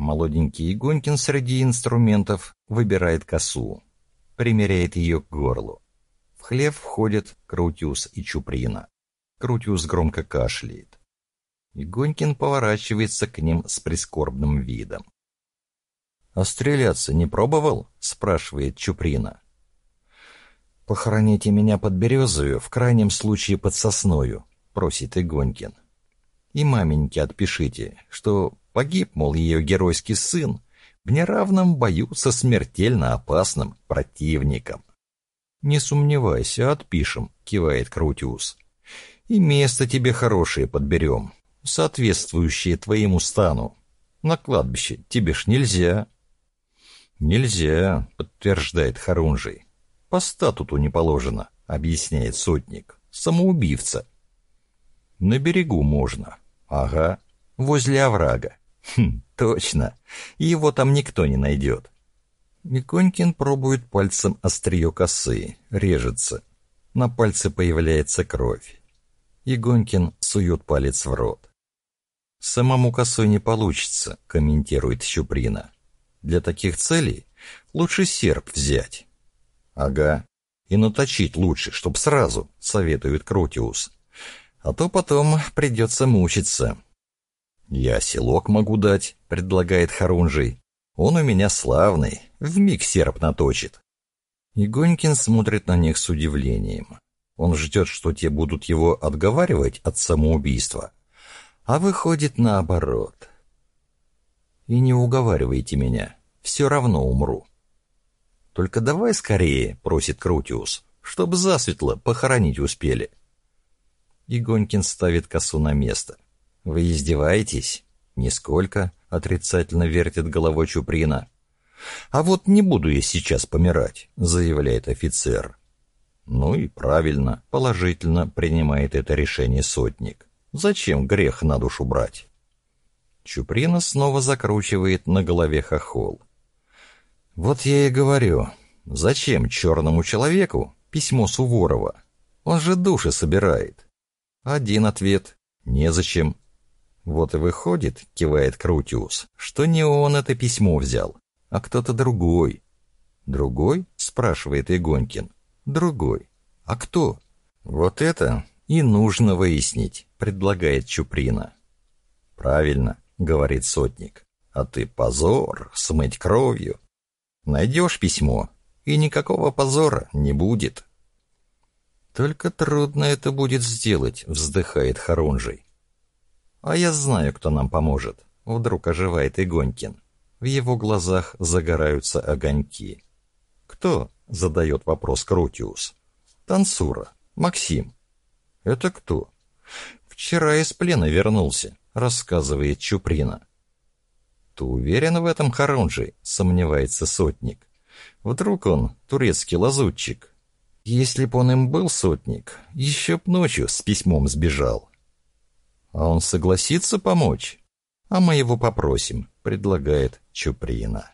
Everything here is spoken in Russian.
Молоденький Игонькин среди инструментов выбирает косу, примеряет ее к горлу. В хлев входят Крутиус и Чуприна. Крутиус громко кашляет. Игонькин поворачивается к ним с прискорбным видом. «А стреляться не пробовал?» — спрашивает Чуприна. «Похороните меня под березою, в крайнем случае под сосною», — просит Игонькин. «И маменьке отпишите, что погиб, мол, ее геройский сын, в неравном бою со смертельно опасным противником». «Не сомневайся, отпишем», — кивает Крутиус. «И место тебе хорошее подберем, соответствующее твоему стану. На кладбище тебе ж нельзя». «Нельзя», — подтверждает Харунжий. «По статуту не положено», — объясняет сотник. «Самоубивца». «На берегу можно». «Ага, возле оврага». «Хм, точно. Его там никто не найдет». Миконькин пробует пальцем острие косы, режется. На пальце появляется кровь. Игонькин сует палец в рот. «Самому косой не получится», — комментирует Щуприна. «Для таких целей лучше серп взять». «Ага. И наточить лучше, чтоб сразу», — советует Крутиус. «А то потом придется мучиться». «Я селок могу дать», — предлагает Харунжий. «Он у меня славный, вмиг серп наточит». Игонькин смотрит на них с удивлением. Он ждет, что те будут его отговаривать от самоубийства. А выходит наоборот. «И не уговаривайте меня, все равно умру». «Только давай скорее», — просит Крутиус, — «чтоб засветло похоронить успели». Игонькин ставит косу на место. «Вы издеваетесь?» «Нисколько», — отрицательно вертит головой Чуприна. «А вот не буду я сейчас помирать», — заявляет офицер. Ну и правильно, положительно принимает это решение сотник. Зачем грех на душу брать? Чуприна снова закручивает на голове хохол. Вот я и говорю, зачем черному человеку письмо Суворова? Он же души собирает. Один ответ — незачем. Вот и выходит, кивает Крутиус, что не он это письмо взял, а кто-то другой. Другой? спрашивает Игонькин. Другой. А кто? Вот это и нужно выяснить, предлагает Чуприна. Правильно, говорит сотник. А ты позор, смыть кровью. Найдешь письмо, и никакого позора не будет. Только трудно это будет сделать, вздыхает Харунжий. А я знаю, кто нам поможет. Вдруг оживает Игонькин. В его глазах загораются огоньки. Кто? задает вопрос Крутиус. Тансура. Максим. Это кто? Вчера из плена вернулся, рассказывает Чуприна. «Ты уверен в этом, Харунжи?» — сомневается сотник. «Вдруг он турецкий лазутчик? Если б он им был сотник, еще б ночью с письмом сбежал». «А он согласится помочь?» «А мы его попросим», — предлагает Чуприна.